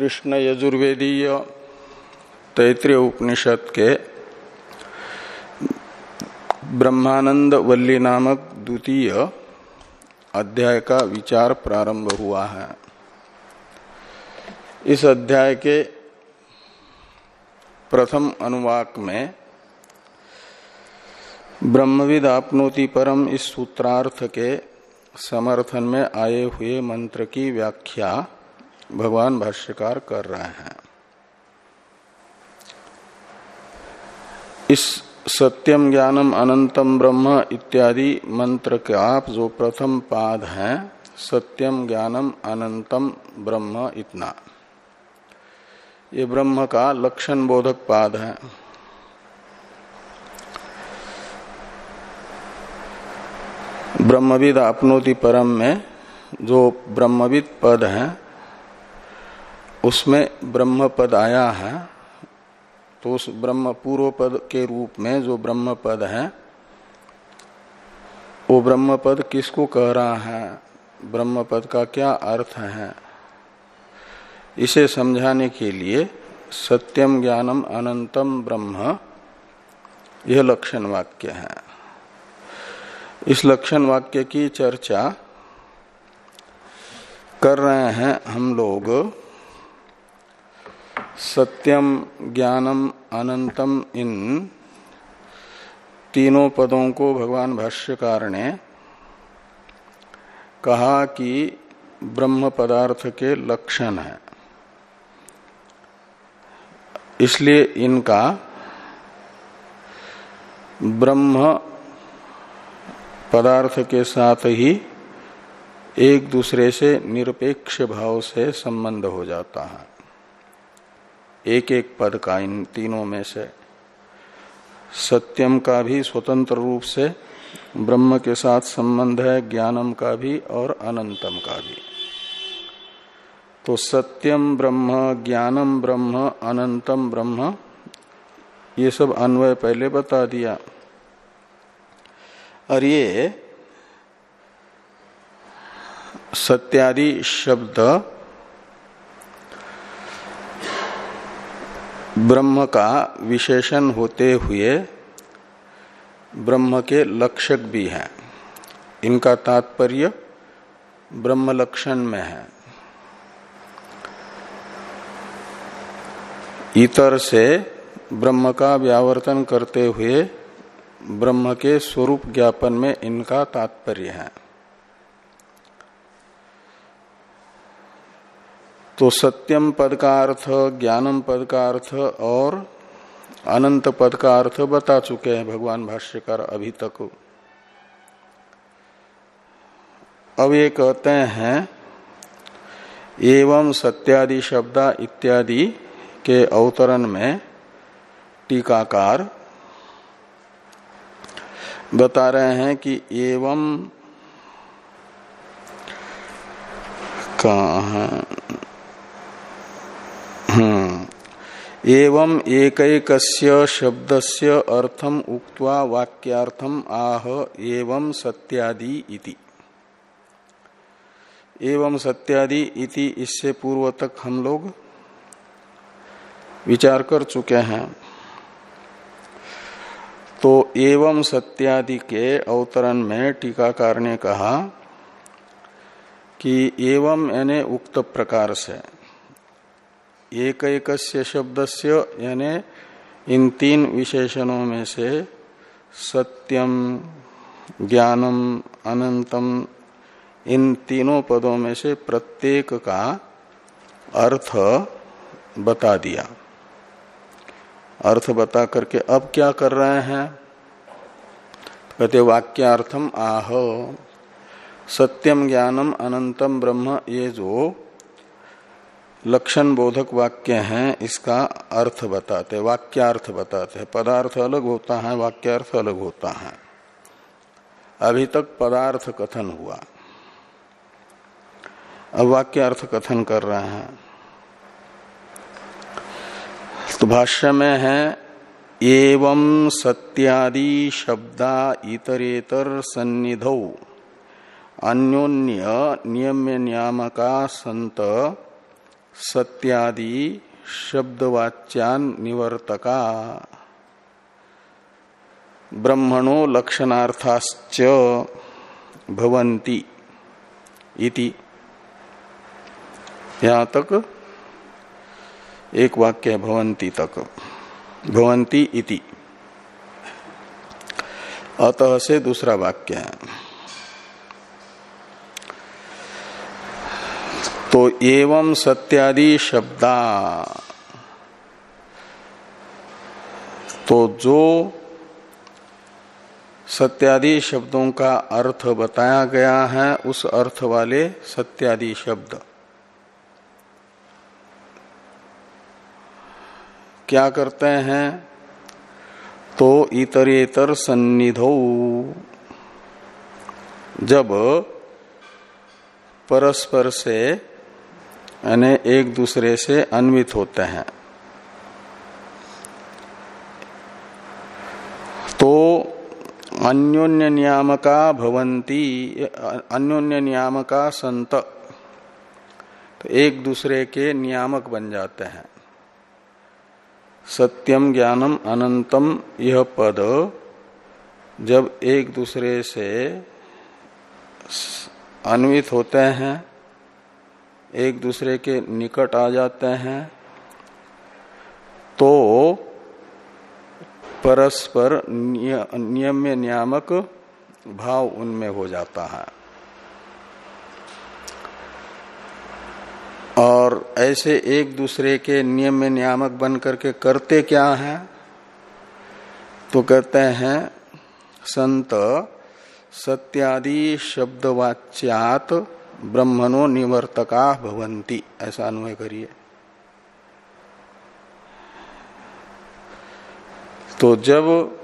कृष्ण यजुर्वेदीय तैतृय उपनिषद के ब्रह्मानंद वल्ली नामक द्वितीय अध्याय का विचार प्रारंभ हुआ है। इस अध्याय के प्रथम अनुवाक में ब्रह्मविद आपनोति परम इस सूत्रार्थ के समर्थन में आए हुए मंत्र की व्याख्या भगवान भाष्यकार कर रहे हैं। इस सत्यम ज्ञानम अनंतम ब्रह्म इत्यादि मंत्र के आप जो प्रथम पाद है, सत्यम ज्ञानम अनंतम ब्रह्म इतना। ये ब्रह्म का लक्षण बोधक पाद है। ब्रह्मविद आपनोति परम में जो ब्रह्मविद पद है उसमें ब्रह्म पद आया है तो उस ब्रह्म पूर्व पद के रूप में जो ब्रह्म पद है, वो ब्रह्म पद किसको कह रहा है? ब्रह्म पद का क्या अर्थ है? इसे समझाने के लिए सत्यम ज्ञानम अनंतम ब्रह्म, यह लक्षण वाक्य है। इस लक्षण वाक्य की चर्चा कर रहे हैं हम लोग सत्यम ज्ञानम अनंतम इन तीनों पदों को भगवान भाष्यकार ने कहा कि ब्रह्म पदार्थ के लक्षण है। इसलिए इनका ब्रह्म पदार्थ के साथ ही एक दूसरे से निरपेक्ष भाव से संबंध हो जाता है। एक एक पद का इन तीनों में से सत्यम का भी स्वतंत्र रूप से, ब्रह्म के साथ संबंध है, ज्ञानम का भी और अनंतम का भी। तो सत्यम ब्रह्म, ज्ञानम ब्रह्म, अनंतम ब्रह्म, ये सब अन्वय पहले बता दिया। और ये सत्यादि शब्द ब्रह्म का विशेषण होते हुए ब्रह्म के लक्षक भी हैं। इनका तात्पर्य ब्रह्म लक्षण में है। इतर से ब्रह्म का व्यावर्तन करते हुए ब्रह्म के स्वरूप ज्ञापन में इनका तात्पर्य है। तो सत्यम पद का अर्थ ज्ञानम पद का अर्थ और अनंत पद का अर्थ बता चुके हैं भगवान भाष्यकार अभी तक। अब ये कहते हैं, एवं सत्यादि शब्द इत्यादि के अवतरण में टीकाकार बता रहे हैं कि एवं कहा हम्म। एवं एक शब्दस्य अर्थम उक्त्वा वाक्यार्थम आह एवं सत्यादि इति। एवं सत्यादि इति इससे पूर्व तक हम लोग विचार कर चुके हैं। तो एवं सत्यादि के अवतरण में टीकाकार ने कहा कि एवं यानी उक्त प्रकार से एक एक शब्द से यानी, इन तीन विशेषणों में से सत्यम, ज्ञानम, अनंतम, इन तीनों पदों में से प्रत्येक का अर्थ बता दिया। अर्थ बता करके अब क्या कर रहे हैं? कहते वाक्यार्थम आह, सत्यम, ज्ञानम, अनंतम ब्रह्म, ये जो लक्षण बोधक वाक्य हैं, इसका अर्थ बताते वाक्यार्थ बताते हैं। पदार्थ अलग होता है, वाक्यार्थ अलग होता है। अभी तक पदार्थ कथन हुआ। अब वाक्यार्थ कथन कर रहे हैं। तो भाष्य में है, एवं सत्यादि शब्दा इतरेतर सन्निधौ। अन्योन्य नियम्य नियामका संत सत्यादि शब्दवाच्यान निवर्तका। ब्रह्मणो लक्षणार्थाश्च भवंती इति। यहाँ तक एक वाक्य है तक। भवंती इति। अतः से दूसरा वाक्य है। तो एवं सत्यादि शब्दा। तो जो सत्यादि शब्दों का अर्थ बताया गया है, उस अर्थ वाले सत्यादि शब्द। क्या करते हैं? तो इतरेतर सन्निधो। जब परस्पर से यानी एक दूसरे से अन्वित होते हैं। तो अन्योन्य नियामका भवंती, अन्योन्य नियामका संत तो एक दूसरे के नियामक बन जाते हैं। सत्यम ज्ञानम अनंतम यह पद जब एक दूसरे से अन्वित होते हैं एक दूसरे के निकट आ जाते हैं तो परस्पर नियम्य नियामक भाव उनमें हो जाता है। और ऐसे एक दूसरे के नियम में नियामक बन करके करते क्या है? तो कहते हैं, संत सत्यादि शब्दवाच्यात ब्रह्मणो निवर्तका भवंती ऐसा अनुय करिए। तो जब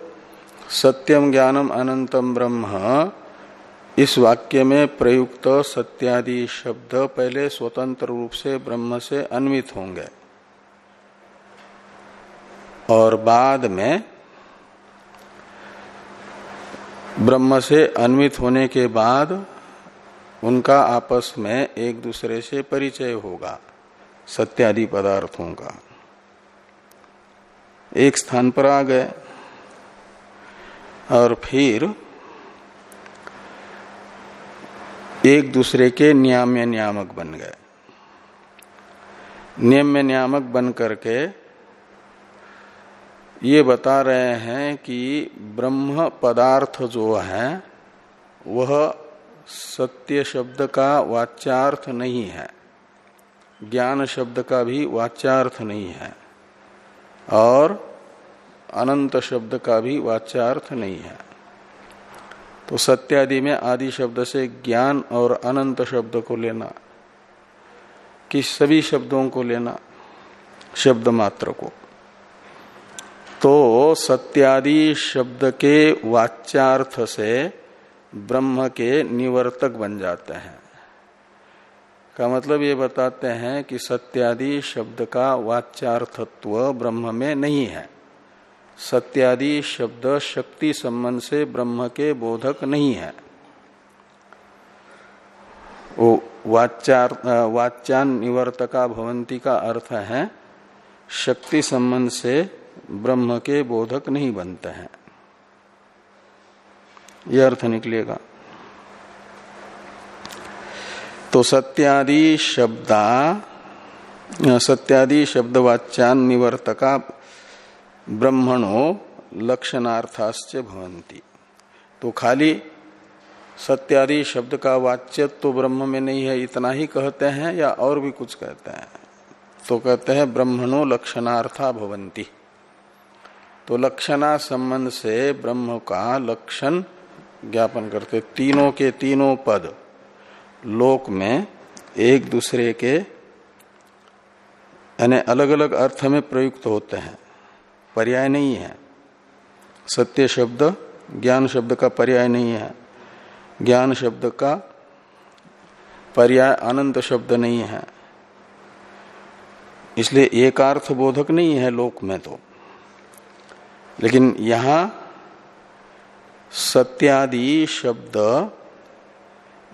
सत्यम ज्ञानम अनंतम ब्रह्म, इस वाक्य में प्रयुक्त सत्यादि शब्द पहले स्वतंत्र रूप से ब्रह्म से अन्वित होंगे। और बाद में ब्रह्म से अन्वित होने के बाद उनका आपस में एक दूसरे से परिचय होगा, सत्यादि पदार्थों का। एक स्थान पर आ गए और फिर एक दूसरे के नियाम्य नियामक बन गए। नियम नियामक बन करके ये बता रहे हैं कि ब्रह्म पदार्थ जो है, वह सत्य शब्द का वाच्यार्थ नहीं है। ज्ञान शब्द का भी वाच्यार्थ नहीं है। और अनंत शब्द का भी वाच्यार्थ नहीं है। तो सत्यादि में आदि शब्द से ज्ञान और अनंत शब्द को लेना, कि सभी शब्दों को लेना, शब्द मात्र को। तो सत्यादि शब्द के वाच्यार्थ से ब्रह्म के निवर्तक बन जाते हैं। का मतलब ये बताते हैं कि सत्यादि शब्द का वाच्यार्थत्व ब्रह्म में नहीं है। सत्यादि शब्द शक्ति संबंध से ब्रह्म के बोधक नहीं है। वो वाच्यान निवर्तका भवंती का अर्थ है, शक्ति संबंध से ब्रह्म के बोधक नहीं बनते हैं। यह अर्थ निकलेगा। तो सत्यादि शब्दा, सत्यादि शब्दवाच्यान निवर्तका ब्रह्मणो लक्षणार्थाश्च भवंती तो खाली सत्यादि शब्द का वाच्य तो ब्रह्म में नहीं है, इतना ही कहते हैं या और भी कुछ कहते हैं? तो कहते हैं ब्रह्मणो लक्षणार्था भवंती तो लक्षणा संबंध से ब्रह्म का लक्षण ज्ञापन करते, तीनों के तीनों पद लोक में एक दूसरे के, यानी अलग अलग अर्थ में प्रयुक्त होते हैं, पर्याय नहीं है। सत्य शब्द, ज्ञान शब्द का पर्याय नहीं है। ज्ञान शब्द का पर्याय अनंत शब्द नहीं है। इसलिए एक अर्थ बोधक नहीं है लोक में तो। लेकिन यहाँ सत्यादि शब्द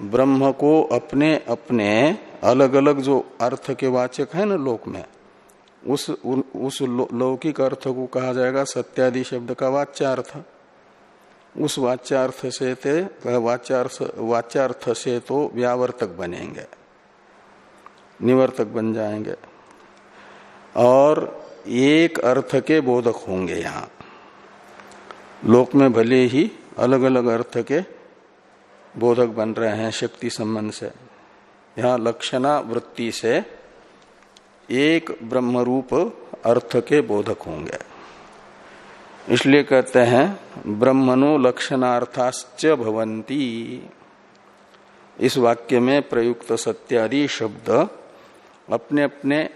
ब्रह्म को अपने अपने अलग अलग जो अर्थ के वाचक है ना लोक में, उस उस लौकिक अर्थ को कहा जाएगा सत्यादि शब्द का वाच्यार्थ। उस वाच्यार्थ से ते, वाच्यार्थ वाच्यार्थ से तो व्यावर्तक बनेंगे, निवर्तक बन जाएँगे। और एक अर्थ के बोधक होंगे यहाँ। लोक में भले ही अलग अलग अर्थ के बोधक बन रहे हैं शक्ति संबंध से। यहाँ लक्षणा वृत्ति से एक ब्रह्म रूप अर्थ के बोधक होंगे। इसलिए कहते हैं ब्रह्मणो लक्षणार्थाश्च भवंती इस वाक्य में प्रयुक्त सत्यादि शब्द अपने अपने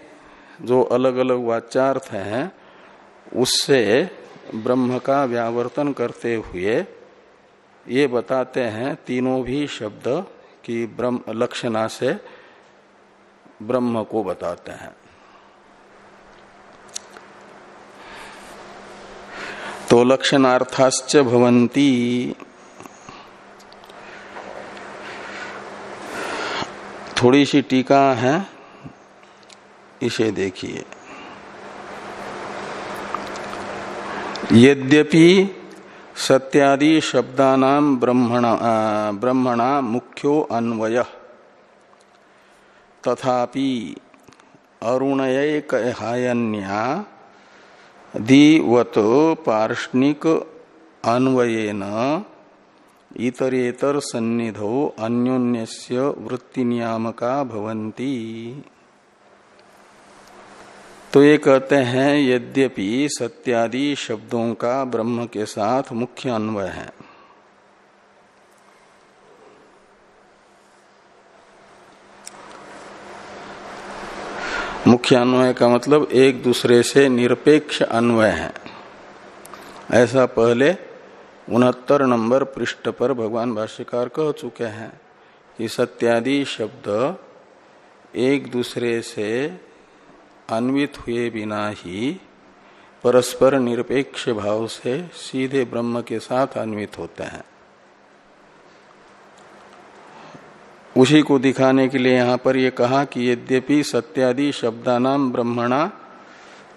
जो अलग अलग वाचार्थ हैं, उससे ब्रह्म का व्यावर्तन करते हुए ये बताते हैं तीनों भी शब्द की ब्रह्म लक्षणा से ब्रह्म को बताते हैं। तो लक्षणार्थाश्च भवंती थोड़ी सी टीका है, इसे देखिए। यद्यपि सत्यादि शब्दानाम ब्रह्मणा मुख्यो अन्वय। तथापि अरुणयकहायन्या दिवत पार्षणिक अन्वयेन इतरेतर सन्निधो अन्योन्यस्य वृत्ति नियामका भवन्ति। तो ये कहते हैं, यद्यपि सत्यादि शब्दों का ब्रह्म के साथ मुख्य अन्वय है। मुख्य अन्वय का मतलब एक दूसरे से निरपेक्ष अन्वय है। ऐसा पहले उनहत्तर नंबर पृष्ठ पर भगवान भाष्यकार कह चुके हैं कि सत्यादि शब्द एक दूसरे से अन्वित हुए बिना ही परस्पर निरपेक्ष भाव से सीधे ब्रह्म के साथ अन्वित होते हैं। उसी को दिखाने के लिए यहाँ पर यह कहा कि यद्यपि सत्यादि शब्दानाम ब्रह्मणा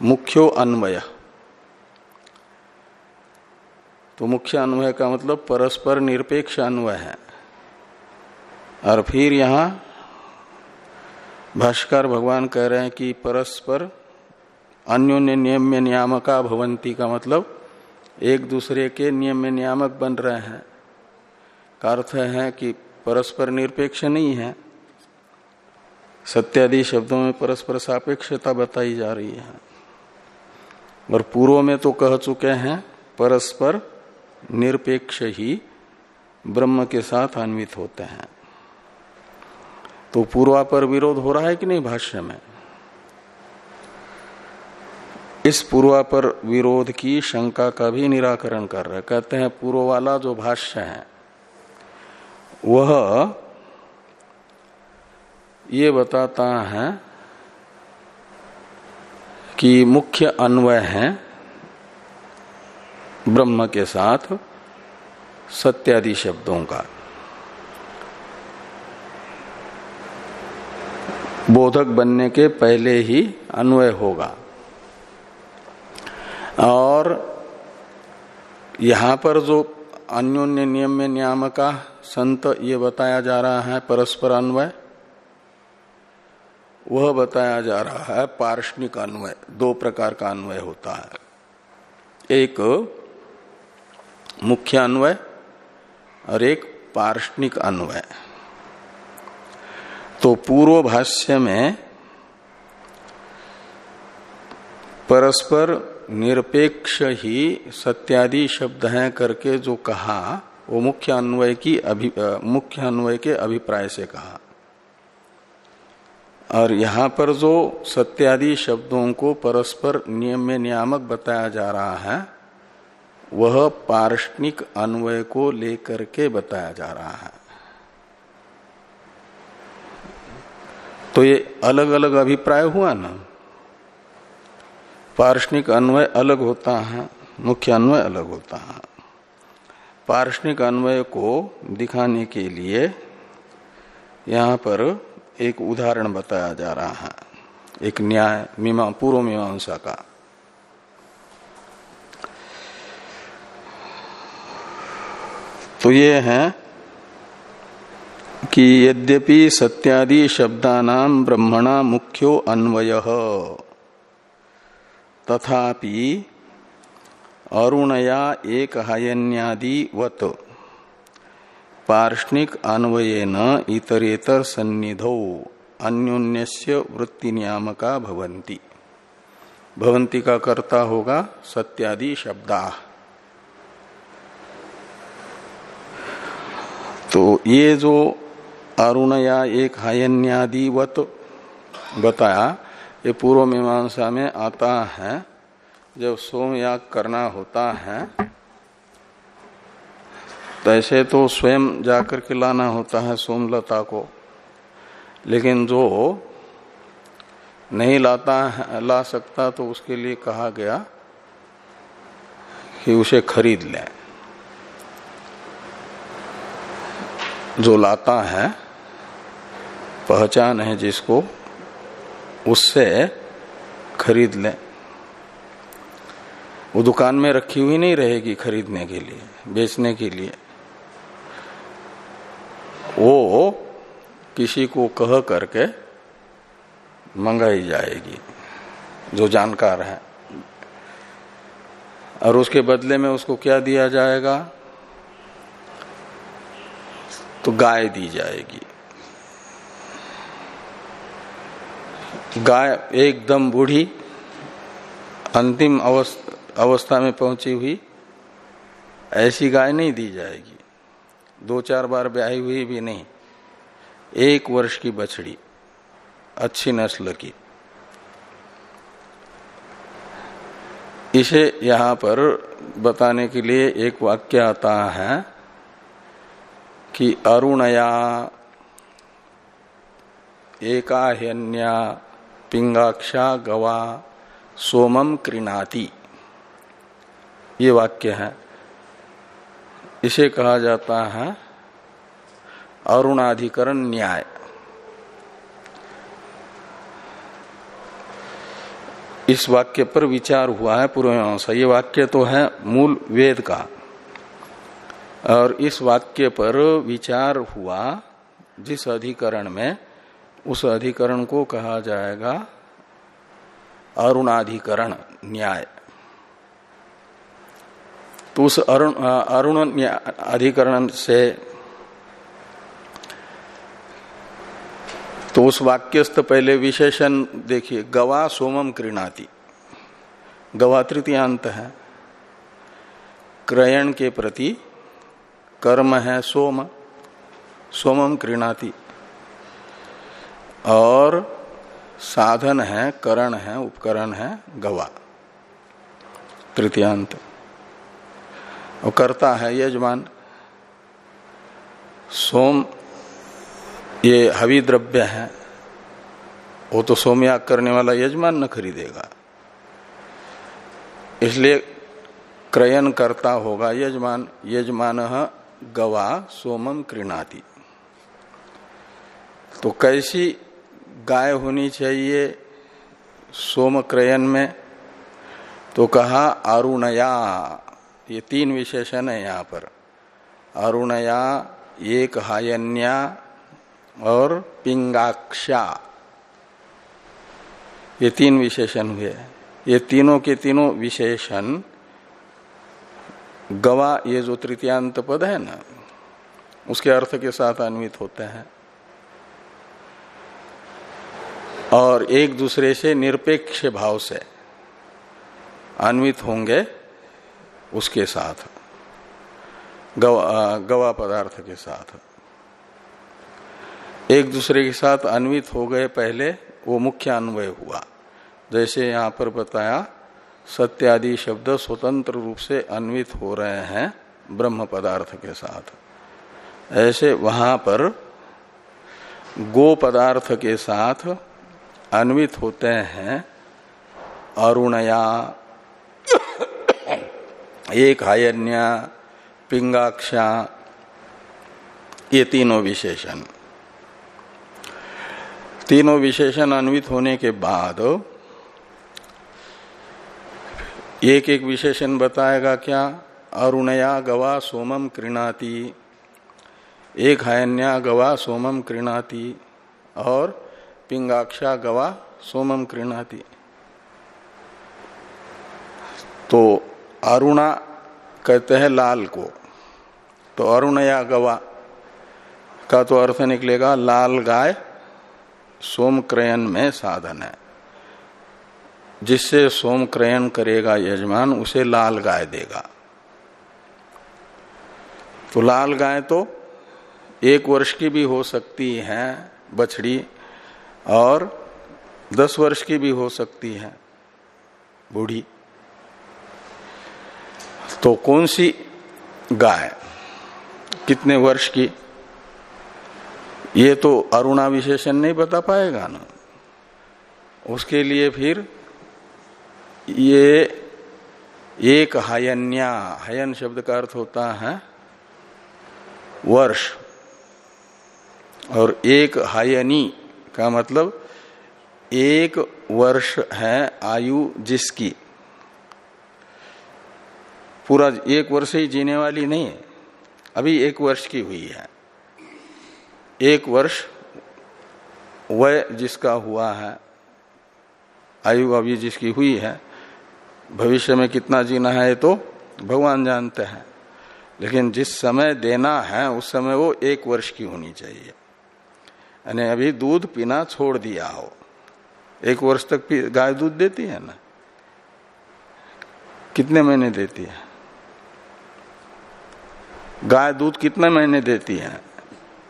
मुख्यो अन्वय। तो मुख्य अन्वय का मतलब परस्पर निरपेक्ष अन्वय है। और फिर यहाँ भाष्कर भगवान कह रहे हैं कि परस्पर अन्योन्य नियम्य नियामका भवंती का मतलब एक दूसरे के नियम नियामक बन रहे हैं। का अर्थ है कि परस्पर निरपेक्ष नहीं है। सत्यादि शब्दों में परस्पर सापेक्षता बताई जा रही है। और पूर्व में तो कह चुके हैं, परस्पर निरपेक्ष ही ब्रह्म के साथ अन्वित होते हैं। तो पूर्वा पर विरोध हो रहा है कि नहीं भाष्य में? इस पूर्वा पर विरोध की शंका का भी निराकरण कर रहे कहते हैं पूर्व वाला जो भाष्य है, वह ये बताता है कि मुख्य अन्वय है ब्रह्म के साथ सत्यादि शब्दों का। बोधक बनने के पहले ही अन्वय होगा। और यहाँ पर जो अन्योन्य नियम में नियामका संत ये बताया जा रहा है, परस्पर अन्वय, वह बताया जा रहा है पार्षणिक अन्वय, दो प्रकार का अन्वय होता है। एक मुख्य अन्वय और एक पार्षणिक अन्वय। तो पूर्व भाष्य में परस्पर निरपेक्ष ही सत्यादि शब्द हैं करके जो कहा, वो मुख्य अन्वय की मुख्य अन्वय के अभिप्राय से कहा। और यहाँ पर जो सत्यादि शब्दों को परस्पर नियम में नियामक बताया जा रहा है, वह पार्षणिक अन्वय को लेकर के बताया जा रहा है। तो ये अलग अलग अभिप्राय हुआ ना। पार्षणिक अन्वय अलग होता है, मुख्य अन्वय अलग होता है। पार्षणिक अन्वय को दिखाने के लिए यहाँ पर एक उदाहरण बताया जा रहा है, एक न्याय मीमा, पूर्व मीमांसा का। तो ये है कि यद्यपि सत्यादि शब्दानाम ब्रह्मणा मुख्यो अन्वय। तथापि अरुणया एक हायन्यादिवत पार्षणिक अन्वयन इतरेतर सन्निधौ, अन्योन्यस्य वृत्ति नियामका भवंती भवंती का कर्ता होगा सत्यादि शब्दा। तो ये जो अरुणया एक हायन्यादिवत। बताया, ये पूर्व मीमांसा में आता है, जब सोमयाग करना होता है तो ऐसे तो स्वयं जाकर के लाना होता है सोमलता को। लेकिन जो नहीं लाता ला सकता तो उसके लिए कहा गया कि उसे खरीद लें। जो लाता है, पहचान है जिसको, उससे खरीद लें। वो दुकान में रखी हुई नहीं रहेगी खरीदने के लिए, बेचने के लिए। वो किसी को कह करके मंगाई जाएगी, जो जानकार है। और उसके बदले में उसको क्या दिया जाएगा? तो गाय दी जाएगी। गाय एकदम बूढ़ी, अंतिम अवस्था में पहुँची हुई, ऐसी गाय नहीं दी जाएगी। दो चार बार ब्याही हुई भी नहीं। एक वर्ष की बछड़ी, अच्छी नस्ल की। इसे यहाँ पर बताने के लिए एक वाक्य आता है। कि अरुणया, एकाहन्या, पिंगाक्षा, गवा सोमम कृणाति। ये वाक्य है। इसे कहा जाता है अरुणाधिकरण न्याय। इस वाक्य पर विचार हुआ है पूर्व ये वाक्य तो है मूल वेद का। और इस वाक्य पर विचार हुआ, जिस अधिकरण में, उस अधिकरण को कहा जाएगा अरुणाधिकरण, न्याय। तो उस अरुण अरुण अधिकरण से तो उस वाक्यस्थ पहले विशेषण देखिए, गवा सोमम कृणाति। गवा तृतीयांत है। क्रयण के प्रति कर्म है सोम, सोमम कृणाति। और साधन है, करण है, उपकरण है, गवा। तृतीयांत। और करता है यजमान। सोम, ये हवि द्रव्य है। वो तो सोमयाग करने वाला यजमान न खरीदेगा। इसलिए क्रयन करता होगा यजमान। यजमान गवा सोमम कृणाति। तो कैसी गाय होनी चाहिए सोम क्रयन में? तो कहा, अरुणया। ये तीन विशेषण है यहाँ पर। अरुणया एक हायन्या और पिंगाक्षा। ये तीन विशेषण हुए। ये तीनों के तीनों विशेषण गवा ये जो तृतीयांत पद है ना उसके अर्थ के साथ अन्वित होते हैं। और एक दूसरे से निरपेक्ष भाव से अन्वित होंगे उसके साथ गवा, गवा पदार्थ के साथ। एक दूसरे के साथ अन्वित हो गए पहले वो मुख्य अन्वय हुआ। जैसे यहाँ पर बताया सत्यादि शब्द स्वतंत्र रूप से अन्वित हो रहे हैं ब्रह्म पदार्थ के साथ। ऐसे वहाँ पर गो पदार्थ के साथ अन्वित होते हैं अरुणया एक हायन्या पिंगाक्षा, ये तीनों विशेषण। तीनों विशेषण अन्वित होने के बाद एक एक विशेषण बताएगा क्या? अरुणया गवा सोमम कृणाती। एक हयन्या गवा सोमम कृणाती और पिंगाक्षा गवा सोमम कृणाती। तो अरुणा कहते हैं लाल को। तो अरुणया गवा का तो अर्थ निकलेगा, लाल गाय सोम क्रयन में साधन है। जिससे सोम क्रयन करेगा यजमान, उसे लाल गाय देगा। तो लाल गाय तो एक वर्ष की भी हो सकती है बछड़ी, और दस वर्ष की भी हो सकती है बूढ़ी। तो कौन सी गाय? कितने वर्ष की? ये तो अरुणा विशेषण नहीं बता पाएगा ना। उसके लिए फिर ये एक हयन्या, हयन शब्द का अर्थ होता है वर्ष। और एक हयनी का मतलब एक वर्ष है आयु जिसकी। पूरा एक वर्ष ही जीने वाली नहीं है, अभी एक वर्ष की हुई है। एक वर्ष वह जिसका हुआ है, आयु अभी जिसकी हुई है भविष्य में कितना जीना है तो भगवान जानते हैं। लेकिन जिस समय देना है, उस समय वो एक वर्ष की होनी चाहिए। यानी अभी दूध पीना छोड़ दिया हो, एक वर्ष तक गाय दूध देती है ना? कितने महीने देती है? गाय दूध कितने महीने देती है?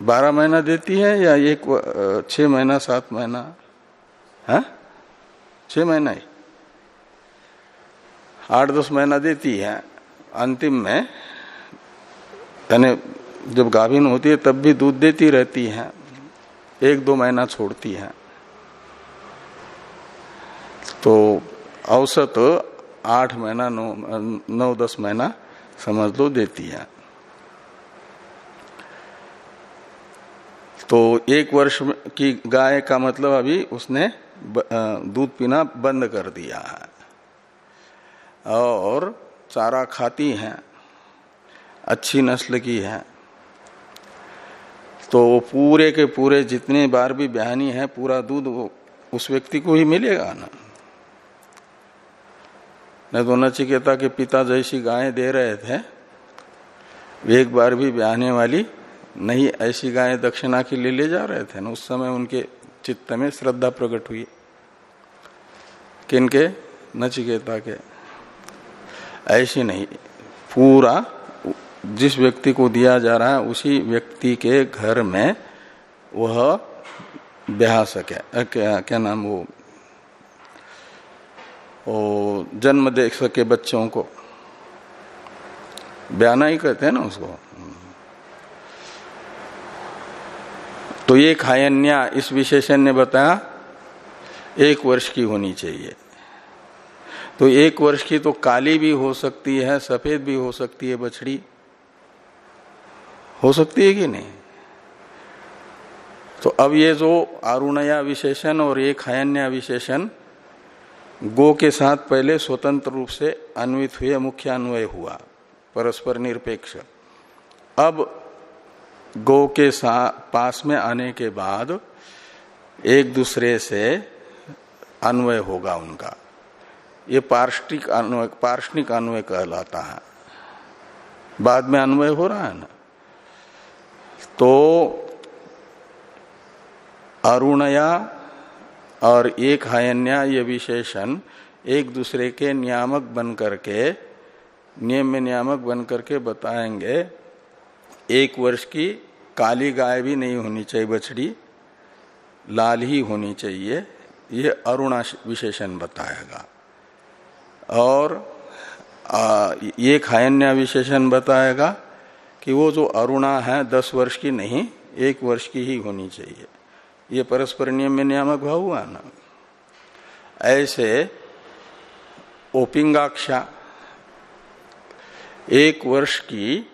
बारह महीना देती है या एक छ महीना, सात महीना? है? हाँ? छ महीना ही। आठ दस महीना देती है, अंतिम में, यानी जब गाभिन होती है तब भी दूध देती रहती है, एक दो महीना छोड़ती है। तो औसत आठ महीना, नौ नौ दस महीना समझ लो देती है। तो एक वर्ष की गाय का मतलब अभी उसने दूध पीना बंद कर दिया है। और चारा खाती है, अच्छी नस्ल की है। तो वो पूरे के पूरे जितने बार भी बयानी है, पूरा दूध वो उस व्यक्ति को ही मिलेगा ना। नहीं तो नचिकेता के पिता जैसी गायें दे रहे थे एक बार भी ब्याहने वाली नहीं ऐसी गायें दक्षिणा के लिए ले जा रहे थे ना। उस समय उनके चित्त में श्रद्धा प्रकट हुई। किनके नचिकेता के। ऐसी नहीं। पूरा जिस व्यक्ति को दिया जा रहा है उसी व्यक्ति के घर में वह ब्याह सके क्या, क्या नाम वो? वो जन्म दे सके बच्चों को। ब्याना ही कहते हैं ना उसको। तो ये खायन्या इस विशेषण ने बताया एक वर्ष की होनी चाहिए। तो एक वर्ष की तो काली भी हो सकती है, सफ़ेद भी हो सकती है बछड़ी। हो सकती है कि नहीं? तो अब ये जो अरुणया विशेषण और एक हयन्या विशेषण, गो के साथ पहले स्वतंत्र रूप से अन्वित हुए मुख्य अन्वय हुआ, परस्पर निरपेक्ष। अब गो के पास में आने के बाद एक दूसरे से अन्वय होगा उनका। ये पार्षिक अन्वय पार्षणिक अन्वय कहलाता है। बाद में अन्वय हो रहा है ना? तो अरुणया और एक हयन्या ये विशेषण एक दूसरे के नियामक बन करके नियम में नियामक बन करके बताएँगे। एक वर्ष की काली गाय भी नहीं होनी चाहिए, बछड़ी। लाल ही होनी चाहिए। ये अरुणा विशेषण बताएगा। और एक हयन्या विशेषण बताएगा कि वो जो अरुणा है, दस वर्ष की नहीं, एक वर्ष की ही होनी चाहिए। ये परस्पर नियम में नियामक भाव हुआ ना? ऐसे ओपिंगाक्षा, एक वर्ष की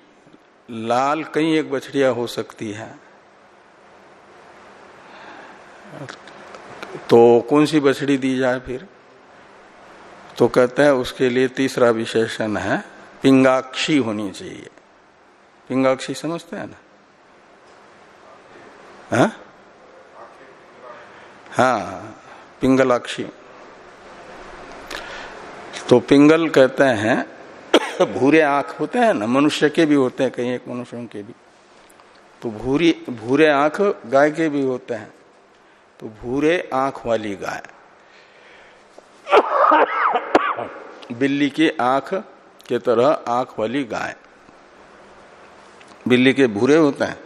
लाल कई एक बछड़िया हो सकती है। तो कौन सी बछड़ी दी जाए फिर? तो कहते हैं उसके लिए तीसरा विशेषण है, पिंगाक्षी होनी चाहिए। पिंगाक्षी समझते हैं ना? हा? हाँ पिंगलाक्षी। तो पिंगल कहते हैं, भूरे आँख होते हैं ना? मनुष्य के भी होते हैं कई एक मनुष्यों के भी। तो भूरी, भूरे आँख गाय के भी होते हैं। तो भूरे आँख वाली गाय। बिल्ली की आँख के तरह आँख वाली गाय। बिल्ली के भूरे होते हैं।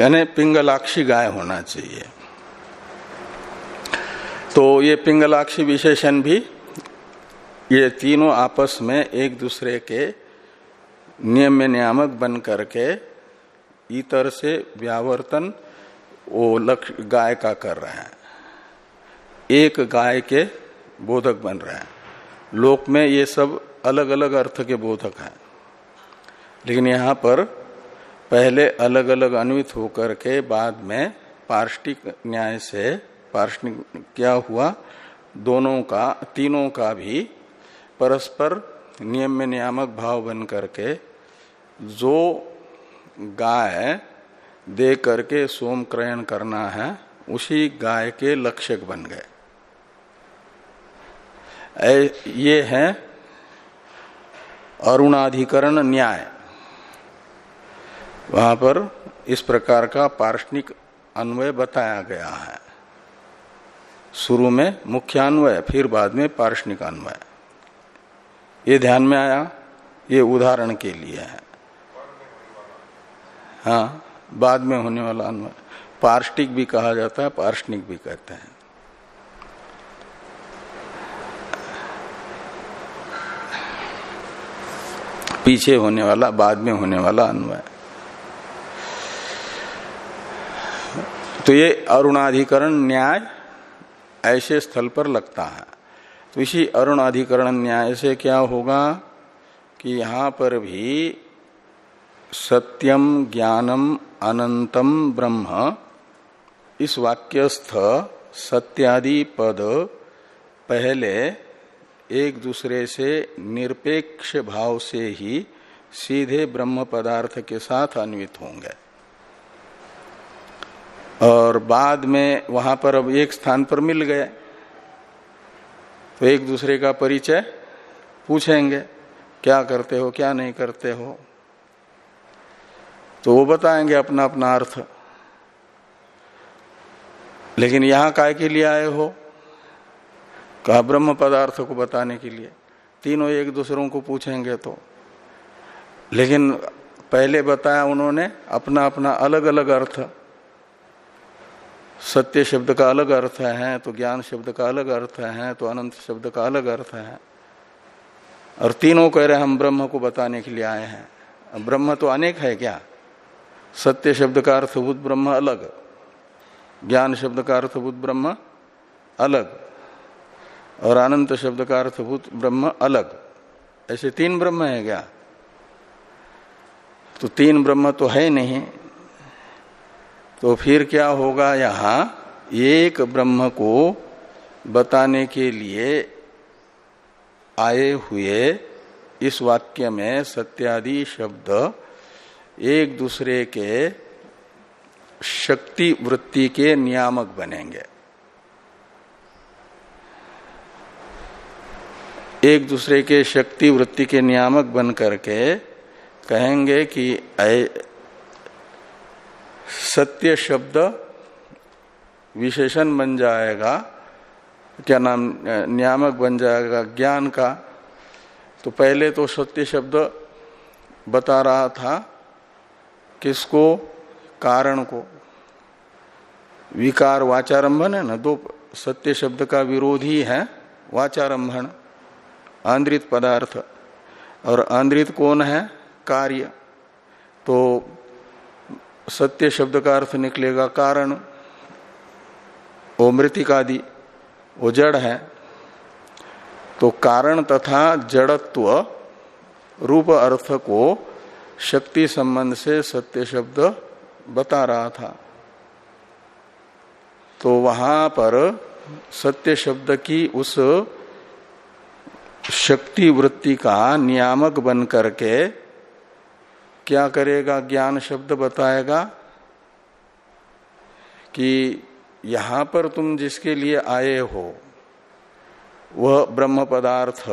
यानी पिंगलाक्षी गाय होना चाहिए। तो ये पिंगलाक्षी विशेषण भी ये तीनों आपस में एक दूसरे के नियम में नियामक बन करके इतर से व्यावर्तन वो लक्ष्य गाय का कर रहे हैं। एक गाय के बोधक बन रहे हैं। लोक में ये सब अलग अलग अर्थ के बोधक हैं। लेकिन यहाँ पर पहले अलग अलग अन्वित होकर के बाद में पार्ष्टिक न्याय से पार्षणिक क्या हुआ? दोनों का, तीनों का भी परस्पर नियम में नियामक भाव बन करके जो गाय दे करके सोम क्रयण करना है, उसी गाय के लक्षक बन गए। ये है अरुणाधिकरण न्याय। वहाँ पर इस प्रकार का पार्षणिक अन्वय बताया गया है। शुरू में मुख्य अन्वय फिर बाद में पार्षणिक अन्वय। ये ध्यान में आया? ये उदाहरण के लिए है। हाँ बाद में होने वाला अन्वय। पार्ष्टिक भी कहा जाता है पार्षणिक भी कहते हैं। पीछे होने वाला, बाद में होने वाला अन्वय। तो ये अरुणाधिकरण न्याय ऐसे स्थल पर लगता है। तो इसी अरुणाधिकरण न्याय से क्या होगा कि यहाँ पर भी सत्यम, ज्ञानम, अनंतम, ब्रह्म, इस वाक्यस्थ सत्यादि पद पहले एक दूसरे से निरपेक्ष भाव से ही सीधे ब्रह्म पदार्थ के साथ अन्वित होंगे। और बाद में वहाँ पर अब एक स्थान पर मिल गए। तो एक दूसरे का परिचय पूछेंगे, क्या करते हो, क्या नहीं करते हो? तो वो बताएँगे अपना अपना अर्थ। लेकिन यहाँ काय के लिए आए हो? कहा, ब्रह्म पदार्थ को बताने के लिए। तीनों एक दूसरों को पूछेंगे तो। लेकिन पहले बताया उन्होंने अपना अपना अलग अलग अर्थ। सत्य शब्द का अलग अर्थ है तो ज्ञान शब्द का अलग अर्थ है तो अनंत शब्द का अलग अर्थ है। और तीनों कह रहे हम ब्रह्म को बताने के लिए आए हैं। ब्रह्म तो अनेक है क्या? सत्य शब्द का अर्थभूत ब्रह्म अलग। ज्ञान शब्द का अर्थभूत ब्रह्म अलग। और अनंत शब्द का अर्थभूत ब्रह्म अलग। ऐसे तीन ब्रह्म है क्या? तो तीन ब्रह्म तो है नहीं। तो फिर क्या होगा यहाँ? एक ब्रह्म को बताने के लिए आए हुए इस वाक्य में सत्यादि शब्द एक दूसरे के शक्ति वृत्ति के नियामक बनेंगे। एक दूसरे के शक्ति वृत्ति के नियामक बन करके कहेंगे कि सत्य शब्द विशेषण बन जाएगा। क्या नाम नियामक बन जाएगा ज्ञान का। तो पहले तो सत्य शब्द बता रहा था किसको, कारण को। विकार वाचारंभन है ना, दो सत्य शब्द का विरोधी है वाचारंभन। आंद्रित पदार्थ। और आंद्रित कौन है? कार्य। तो सत्य शब्द का अर्थ निकलेगा कारण। वो मृतिकादि वो जड़ है। तो कारण तथा जड़त्व रूप अर्थ को शक्ति संबंध से सत्य शब्द बता रहा था। तो वहाँ पर सत्य शब्द की उस शक्ति वृत्ति का नियामक बन करके क्या करेगा? ज्ञान शब्द बताएगा कि यहाँ पर तुम जिसके लिए आए हो, वह ब्रह्म पदार्थ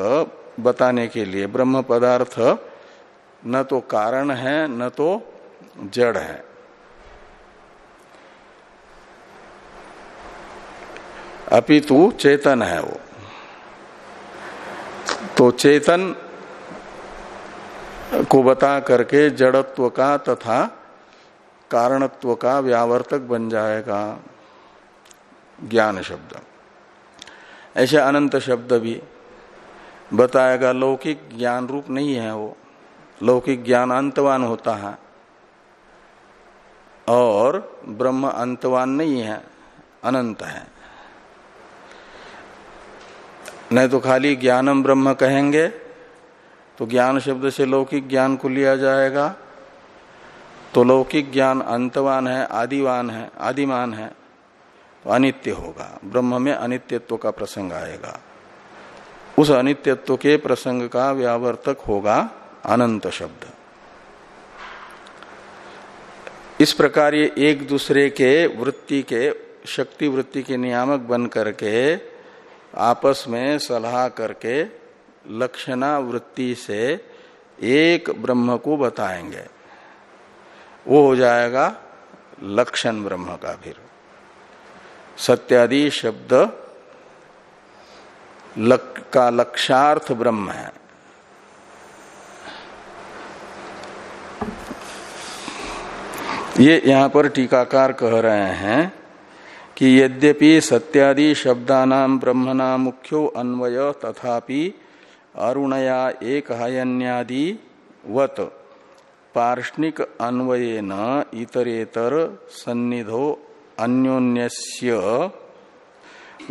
बताने के लिए। ब्रह्म पदार्थ न तो कारण है, न तो जड़ है। अपितु चेतन है वो। तो चेतन को बता करके जड़त्व का तथा कारणत्व का व्यावर्तक बन जाएगा। ज्ञान शब्द। ऐसे अनंत शब्द भी बताएगा, लौकिक ज्ञान रूप नहीं है वो। लौकिक ज्ञान अंतवान होता है। और ब्रह्म अंतवान नहीं है, अनंत है। नहीं तो खाली ज्ञानम ब्रह्म कहेंगे तो ज्ञान शब्द से लौकिक ज्ञान को लिया जाएगा। तो लौकिक ज्ञान अंतवान है, आदिवान है, आदिमान है तो अनित्य होगा। ब्रह्म में अनित्यत्व का प्रसंग आएगा। उस अनित्यत्व के प्रसंग का व्यावर्तक होगा अनंत शब्द। इस प्रकार ये एक दूसरे के वृत्ति के, शक्ति वृत्ति के नियामक बन करके आपस में सलाह करके लक्षणा वृत्ति से एक ब्रह्म को बताएँगे। वो हो जाएगा लक्षण ब्रह्म का फिर। सत्यादि शब्द लक, का लक्षार्थ ब्रह्म है। ये यहाँ पर टीकाकार कह रहे हैं कि यद्यपि सत्यादि शब्दानाम ब्रह्मणा मुख्यो अन्वय तथापि अरुणया एक हयन्यादि वत पार्षणिक अन्वयन इतरेतर सन्निधो अन्योन्यस्य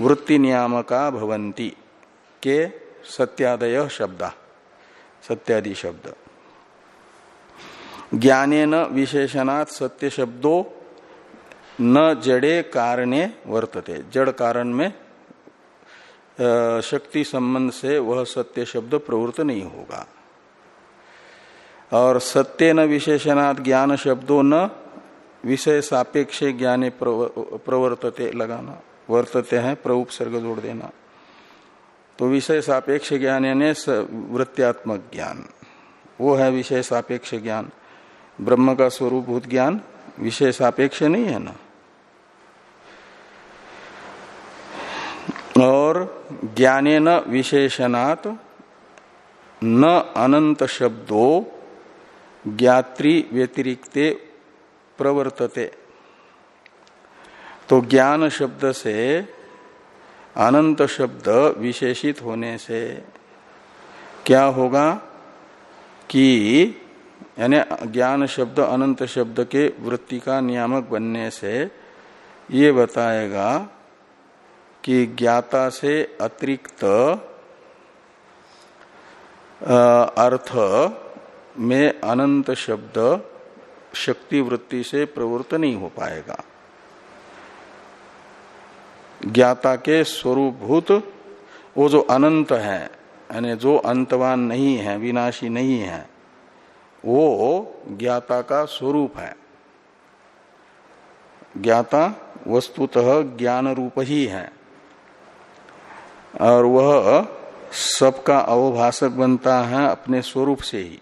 वृत्ति नियामका भवंती के? सत्यादय शब्द। सत्यादि शब्द। ज्ञानेन विशेषणात् सत्य शब्दों न जड़े कारणे वर्तते। जड़ कारण में शक्ति संबंध से वह सत्य शब्द प्रवृत्त नहीं होगा। और सत्य न विशेषणात् ज्ञान शब्दों न विषय सापेक्ष ज्ञाने प्रवर्तते लगाना, वर्तते हैं, प्रउपसर्ग जोड़ देना। तो विषय सापेक्ष ज्ञान यानी वृत्त्यात्मक ज्ञान। वो है विषय सापेक्ष ज्ञान। ब्रह्म का स्वरूप भूत ज्ञान विषय सापेक्ष नहीं है ना। और ज्ञाने न विशेषणात न अनंत शब्दों ज्ञात्री व्यतिरिक्ते प्रवर्तते। तो ज्ञान शब्द से अनंत शब्द विशेषित होने से क्या होगा कि यानी ज्ञान शब्द अनंत शब्द के वृत्ति का नियामक बनने से ये बताएगा कि ज्ञाता से अतिरिक्त अर्थ में अनंत शब्द शक्ति वृत्ति से प्रवृत्त नहीं हो पाएगा। ज्ञाता के स्वरूपभूत वो जो अनंत है, यानी जो अंतवान नहीं है, विनाशी नहीं है, वो ज्ञाता का स्वरूप है। ज्ञाता वस्तुतः ज्ञान रूप ही है। और वह सबका अवभाषक बनता है अपने स्वरूप से ही।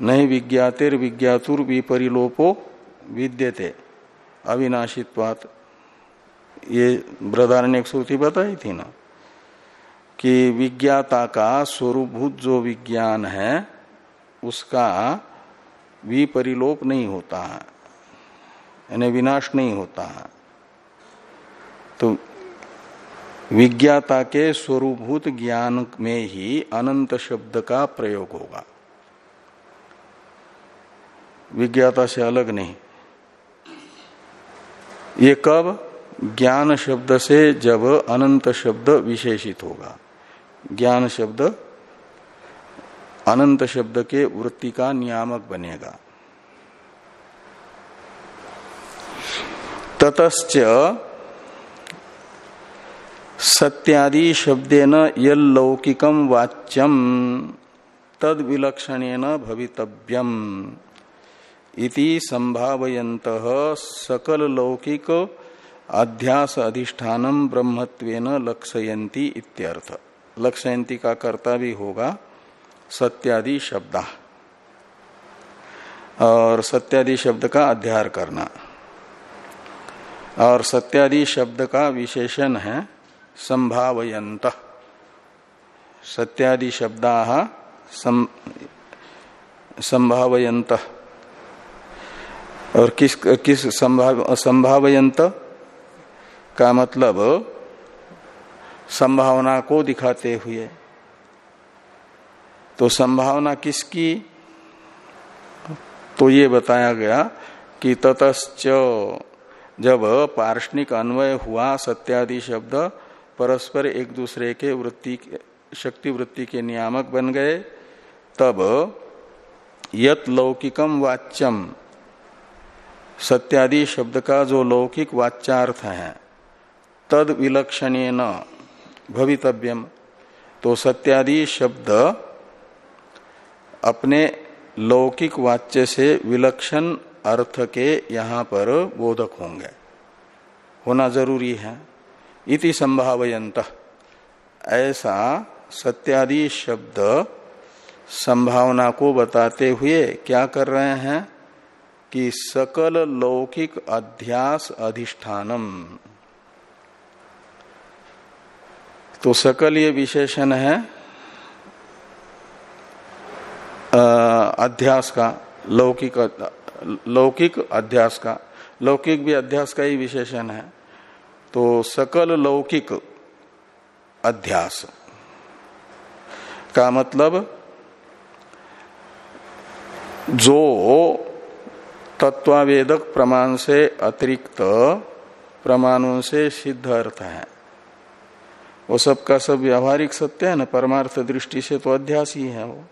नहीं विज्ञातिर विज्ञातुर विपरिलोपो विद्यते। अविनाशित्वात। ये बृदारण्य श्रुति बताई थी ना, कि विज्ञाता का स्वरूपभूत जो विज्ञान है, उसका विपरिलोप नहीं होता है, यानी विनाश नहीं होता है। तो विज्ञाता के स्वरूभूत ज्ञान में ही अनंत शब्द का प्रयोग होगा। विज्ञाता से अलग नहीं। ये कब? ज्ञान शब्द से जब अनंत शब्द विशेषित होगा। ज्ञान शब्द अनंत शब्द के वृत्ति का नियामक बनेगा। ततश्च सत्यादि शब्देन यौकिकम वाच्यम तद विलक्षणेन भवितव्यम। इति संभावयंत सकल लौकिक अध्यास अधिष्ठानम ब्रह्मत्वेन लक्षयंती इत्यर्थ। लक्षयंती का कर्ता भी होगा? सत्यादि शब्द। और सत्यादि शब्द का अध्यार करना। और सत्यादि शब्द का विशेषण है संभावयंत सत्यादि शब्दा संभावयंत और किस किस संभाव संभावयंत का मतलब संभावना को दिखाते हुए। तो संभावना किसकी? तो ये बताया गया कि ततश्च जब पार्षणिक अन्वय हुआ सत्यादि शब्द परस्पर एक दूसरे के वृत्ति, शक्ति वृत्ति के नियामक बन गए। तब यत लौकिकम वाच्यम, सत्यादि शब्द का जो लौकिक वाच्यार्थ है, तद विलक्षण न भवितव्यम। तो सत्यादि शब्द अपने लौकिक वाच्य से विलक्षण अर्थ के यहाँ पर बोधक होंगे। होना ज़रूरी है। इति संभावयंत ऐसा सत्यादि शब्द संभावना को बताते हुए क्या कर रहे हैं कि सकल लौकिक अध्यास अधिष्ठानम। तो सकल ये विशेषण है अध्यास का, लौकिक लौकिक अध्यास का, लौकिक भी अध्यास का ही विशेषण है। तो सकल लौकिक अध्यास। का मतलब जो तत्वावेदक प्रमाण से अतिरिक्त प्रमाणों से सिद्ध अर्थ है। वो सब का सब व्यवहारिक सत्य है ना, परमार्थ दृष्टि से तो अध्यास ही है वो।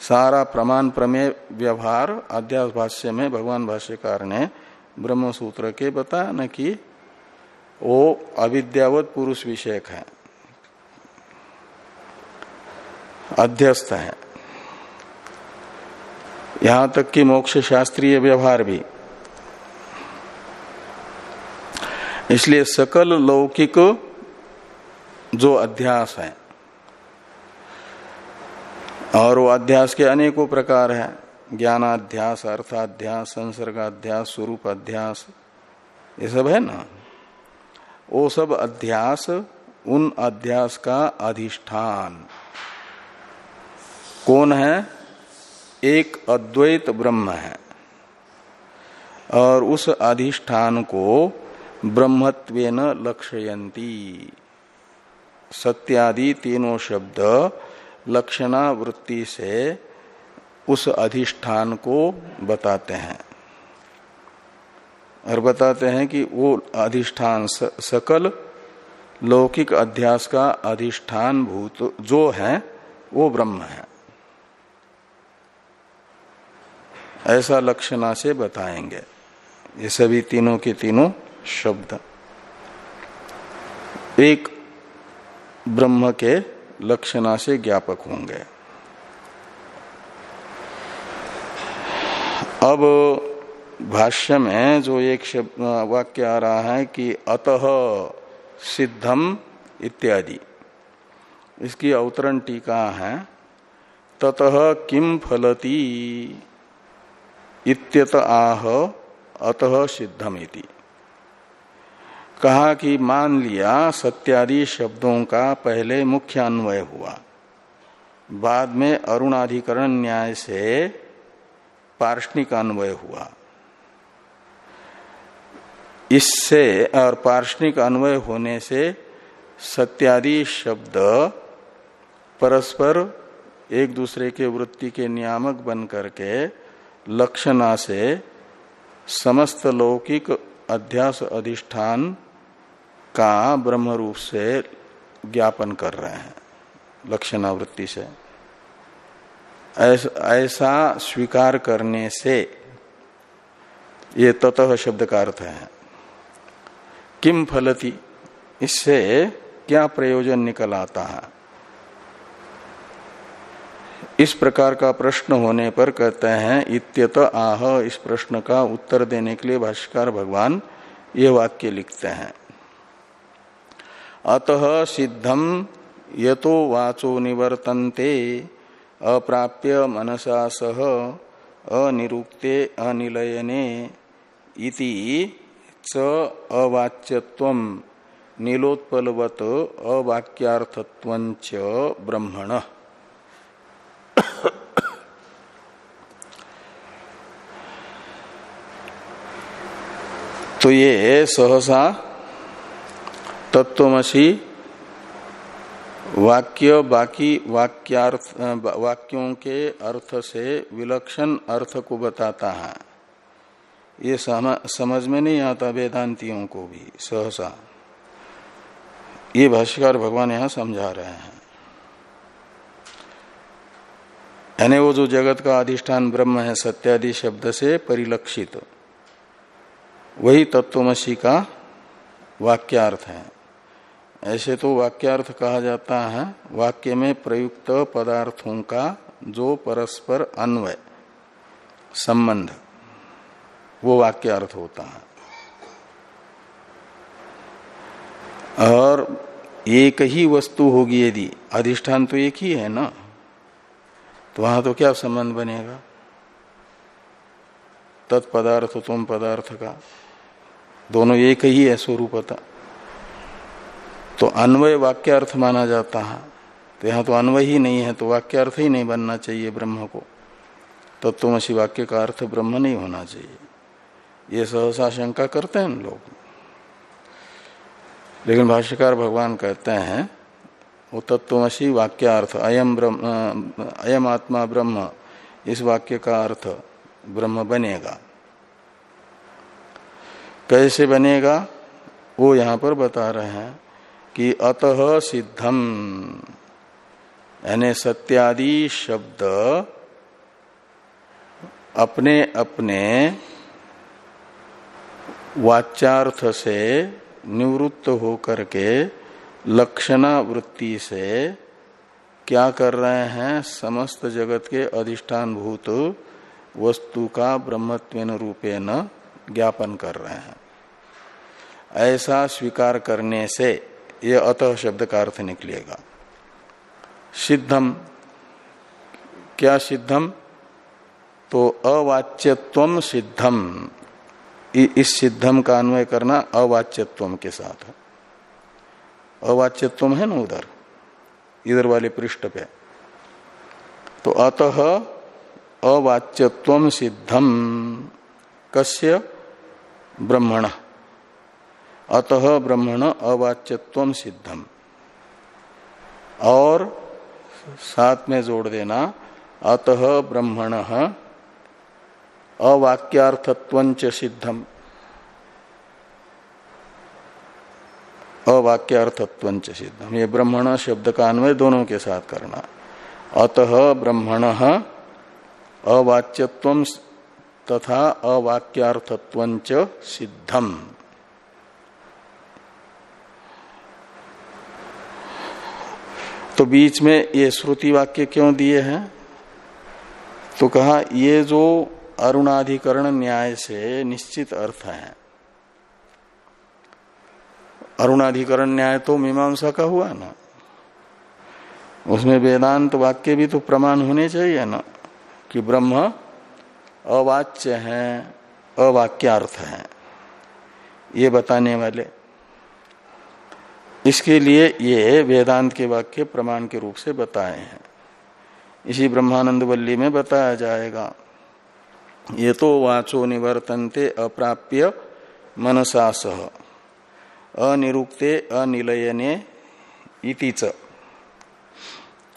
सारा प्रमाण प्रमेय व्यवहार अध्यास भाष्य में भगवान भाष्यकार ने ब्रह्म सूत्र के बताया न कि वो अविद्यावत पुरुष विषयक है। अध्यस्त है। यहाँ तक कि मोक्ष शास्त्रीय व्यवहार भी। इसलिए सकल लौकिक जो अध्यास है, और वो अध्यास के अनेकों प्रकार है। ज्ञानाध्यास, अर्थाध्यास, संसर्गाध्यास स्वरूप अध्यास ये सब है ना? वो सब अध्यास, उन अध्यास का अधिष्ठान। कौन है? एक अद्वैत ब्रह्म है। और उस अधिष्ठान को ब्रह्मत्वेन लक्ष्यंती। सत्यादि तीनों शब्द लक्षणा वृत्ति से उस अधिष्ठान को बताते हैं। और बताते हैं कि वो अधिष्ठान सकल लौकिक अध्यास का अधिष्ठान भूत जो है, वो ब्रह्म है। ऐसा लक्षणा से बताएँगे। ये सभी तीनों के तीनों शब्द। एक ब्रह्म के लक्षणा से ज्ञापक होंगे। अब भाष्य में जो एक शब्द वाक्य आ रहा है कि अतः सिद्धम इत्यादि। इसकी अवतरण टीका है, ततः किम फलती इत्यत आह अतः सिद्धम इति। कहा कि मान लिया, सत्यादि शब्दों का पहले मुख्य अन्वय हुआ। बाद में अरुणाधिकरण न्याय से पार्षणिक अन्वय हुआ। इससे और पार्षणिक अन्वय होने से सत्यादि शब्द परस्पर एक दूसरे के वृत्ति के नियामक बन करके लक्षणा से समस्त लौकिक अध्यास अधिष्ठान का ब्रह्म रूप से ज्ञापन कर रहे हैं लक्षणावृत्ति से। ऐसा स्वीकार करने से ये ततः शब्द का अर्थ है। किम फलती? इससे क्या प्रयोजन निकल आता है? इस प्रकार का प्रश्न होने पर कहते हैं, इत्यत आह, इस प्रश्न का उत्तर देने के लिए भाष्यकार भगवान ये वाक्य लिखते हैं। अतः सिद्धम यतो वाचो निवर्तन्ते, अप्राप्य मनसा सह, अनिरुक्ते, अनिलयने इति च अवाच्यत्व नीलोत्पलवत अवाक्यार्थत्व ब्रह्मण। तो ये सहसा तत्वमसी वाक्य बाकी वाक्यार्थ वाक्यों के अर्थ से विलक्षण अर्थ को बताता है। ये समझ में नहीं आता वेदांतियों को भी, सहसा। ये भाष्यकार भगवान यहाँ समझा रहे हैं। यानी वो जो जगत का अधिष्ठान ब्रह्म है, सत्यादि शब्द से परिलक्षित, वही तत्वमसी का वाक्यार्थ है। ऐसे तो वाक्यार्थ कहा जाता है, वाक्य में प्रयुक्त पदार्थों का जो परस्पर अन्वय, संबंध। वो वाक्य अर्थ होता है। और एक ही वस्तु होगी यदि, अधिष्ठान तो एक ही है ना? तो वहाँ तो क्या संबंध बनेगा? तत्पदार्थ तुम पदार्थ का। दोनों एक ही है स्वरूपता। तो अन्वय वाक्य अर्थ माना जाता है। तो यहाँ तो अन्वय ही नहीं है तो वाक्य अर्थ ही नहीं बनना चाहिए ब्रह्म को। तत्वमसी वाक्य का अर्थ ब्रह्म नहीं होना चाहिए। ये सहसा शंका करते हैं लोग। लेकिन भाष्यकार भगवान कहते हैं, वो तत्वमसी वाक्यार्थ अयम ब्रह्म अयम आत्मा ब्रह्म, इस वाक्य का अर्थ ब्रह्म बनेगा। कैसे बनेगा? वो यहाँ पर बता रहे हैं कि अतः सिद्धम यानी सत्यादि शब्द अपने अपने वाच्यार्थ से निवृत्त होकर के लक्षणा वृत्ति से क्या कर रहे हैं? समस्त जगत के अधिष्ठान भूत वस्तु का ब्रह्मत्व रूपेण ज्ञापन कर रहे हैं। ऐसा स्वीकार करने से ये अतः शब्द का अर्थ निकलेगा। सिद्धम। क्या सिद्धम? तो अवाच्यत्व सिद्धम। इस सिद्धम का अन्वय करना अवाच्यत्व के साथ अवाच्यत्व है ना उधर? इधर वाले पृष्ठ पे। तो अतः अवाच्यत्व सिद्धम। कस्य? ब्रह्मण। अतः ब्रह्मण अवाच्यत्व सिद्धम। और साथ में जोड़ देना, अतः ब्रह्मण अवाक्यार्थत्व सिद्धम। अवाक्यार्थत्व सिद्धम। ये ब्रह्मण शब्द का अन्वय दोनों के साथ करना। अतः ब्रह्मण अवाच्यत्व तथा अवाक्यार्थत्व सिद्धम। तो बीच में ये श्रुति वाक्य क्यों दिए हैं? तो कहा, ये जो अरुणाधिकरण न्याय से निश्चित अर्थ है। अरुणाधिकरण न्याय तो मीमांसा का हुआ ना। उसमें वेदांत वाक्य भी तो प्रमाण होने चाहिए ना, कि ब्रह्म अवाच्य है, अवाक्यार्थ है। ये बताने वाले। इसके लिए ये वेदांत के वाक्य प्रमाण के रूप से बताए हैं। इसी ब्रह्मानंद वल्ली में बताया जाएगा। ये तो वाचो निवर्तनते अप्राप्य मनसा सह। अनिरुक्ते, अनिलयने इतिच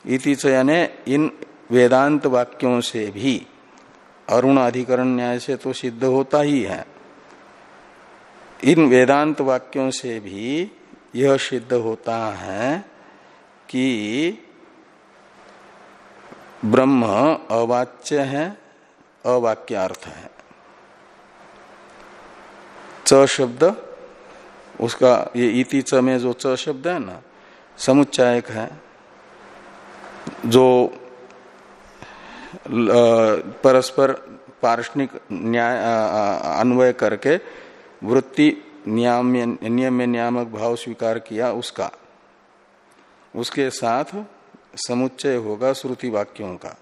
इतिच यानी इन वेदांत वाक्यों से भी अरुण अधिकरण न्याय से तो सिद्ध होता ही है। इन वेदांत वाक्यों से भी यह सिद्ध होता है कि ब्रह्म अवाच्य है अवाक्यार्थ है। च शब्द, उसका ये इति च में जो च शब्द है ना, समुच्चायक है, जो परस्पर पार्षणिक न्याय अन्वय करके वृत्ति नियम नियम में नियामक भाव स्वीकार किया उसका। उसके साथ समुच्चय होगा श्रुति वाक्यों का।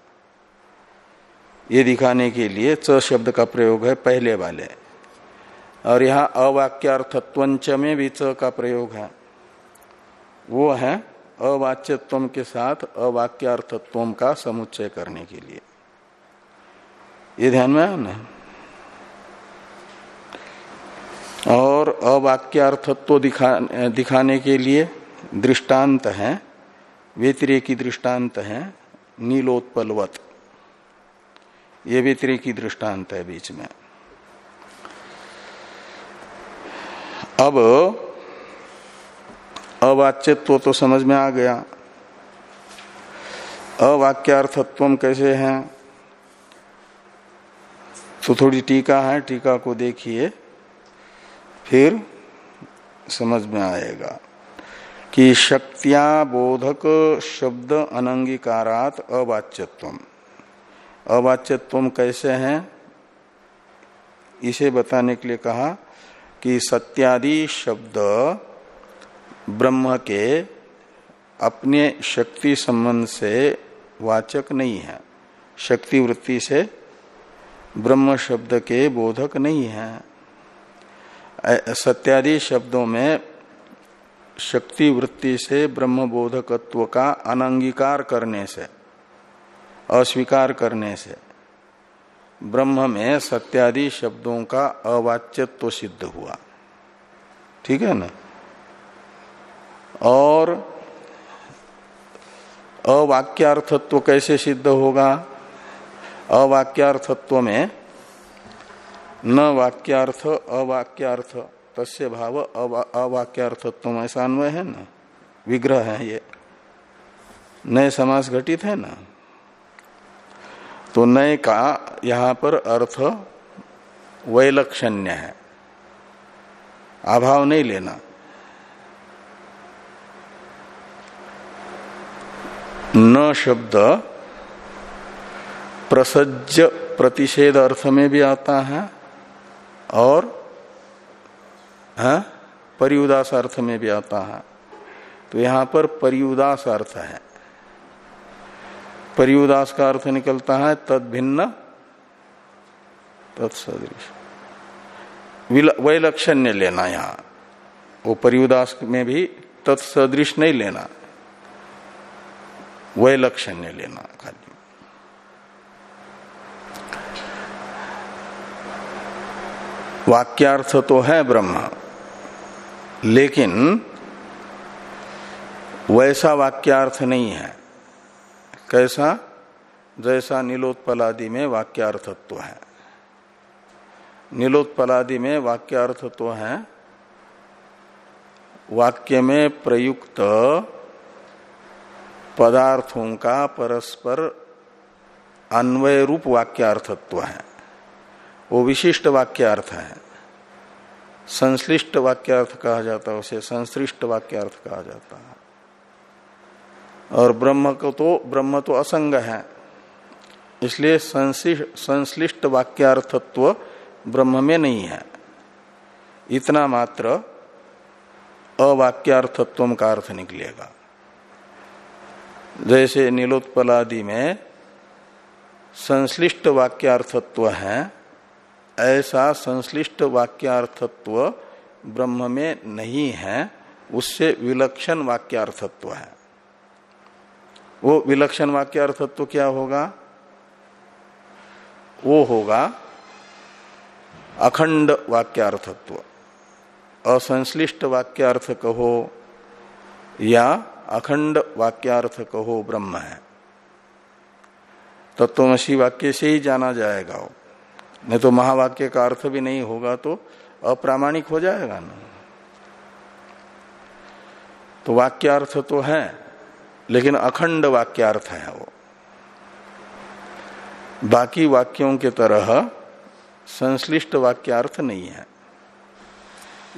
ये दिखाने के लिए च शब्द का प्रयोग है, पहले वाले। और यहाँ अवाक्यार्थत्वंच में भी च का प्रयोग है। वो है अवाच्यत्व के साथ अवाक्यार्थत्व का समुच्चय करने के लिए। ये ध्यान में आया ना? और अवाक्यार्थत्व दिखा, दिखाने के लिए दृष्टांत है व्यतिरेकी दृष्टांत है, नीलोत्पलवत। ये व्यतिरेकी दृष्टांत है बीच में। अब, अवाच्यत्व तो समझ में आ गया। अवाक्यार्थत्व कैसे है? तो थोड़ी टीका है, टीका को देखिए, फिर समझ में आएगा कि शक्तिया बोधक शब्द अनंगीकारात अवाच्यत्व अवाच्यत्व कैसे है? इसे बताने के लिए कहा कि सत्यादि शब्द ब्रह्म के अपने शक्ति संबंध से वाचक नहीं है। शक्ति वृत्ति से ब्रह्म शब्द के बोधक नहीं है। सत्यादि शब्दों में शक्ति वृत्ति से ब्रह्म बोधकत्व का अनंगीकार करने से अस्वीकार करने से ब्रह्म में सत्यादि शब्दों का अवाच्यत्व सिद्ध हुआ। ठीक है ना? और अवाक्यार्थत्व कैसे सिद्ध होगा? अवाक्यार्थत्व में न वाक्यार्थ, अवाक्यार्थ, तस्य भाव अवाक्यार्थत्व ऐसा अन्वय है ना? विग्रह है ये। नए समास घटित है ना? तो नए का यहाँ पर अर्थ वैलक्षण्य है। अभाव नहीं लेना। न शब्द प्रसज्ज प्रतिषेध अर्थ में भी आता है और, है परियुदास अर्थ में भी आता है। तो यहाँ पर परियुदास अर्थ है। परियुदास का अर्थ निकलता है, तद भिन्न तत्सदृश वैलक्षण्य लेना यहाँ। वो परियुदास में भी तत्सदृश नहीं लेना। वैलक्षण्य लेना खाली। वाक्यार्थ तो है ब्रह्म, लेकिन वैसा वाक्यार्थ नहीं है। कैसा? जैसा नीलोत्पलादि में वाक्यार्थत्व है। नीलोत्पलादि में वाक्यार्थत्व है, वाक्य में प्रयुक्त पदार्थों का परस्पर अन्वय रूप वाक्यार्थत्व है। वो विशिष्ट वाक्यार्थ है। संश्लिष्ट वाक्यार्थ कहा जाता है, उसे संश्लिष्ट वाक्यार्थ कहा जाता है। और ब्रह्म को तो ब्रह्म तो असंग है। इसलिए संश्लिष्ट वाक्यार्थत्व ब्रह्म में नहीं है। इतना मात्र अवाक्यार्थत्व का अर्थ निकलेगा। जैसे नीलोत्पलादि में संश्लिष्ट वाक्यार्थत्व है, ऐसा संश्लिष्ट वाक्यार्थत्व ब्रह्म में नहीं है, उससे विलक्षण वाक्यार्थत्व है। वो विलक्षण वाक्यार्थत्व क्या होगा? वो होगा अखंड वाक्यार्थत्व असंश्लिष्ट वाक्यार्थ कहो या अखंड वाक्यार्थ कहो ब्रह्म है। तत्वमसी वाक्य से ही जाना जाएगा वो। नहीं तो महावाक्य का अर्थ भी नहीं होगा तो अप्रामाणिक हो जाएगा ना। तो वाक्यार्थ तो है। लेकिन अखंड वाक्यार्थ है वो। बाकी वाक्यों के तरह संश्लिष्ट वाक्यार्थ नहीं है।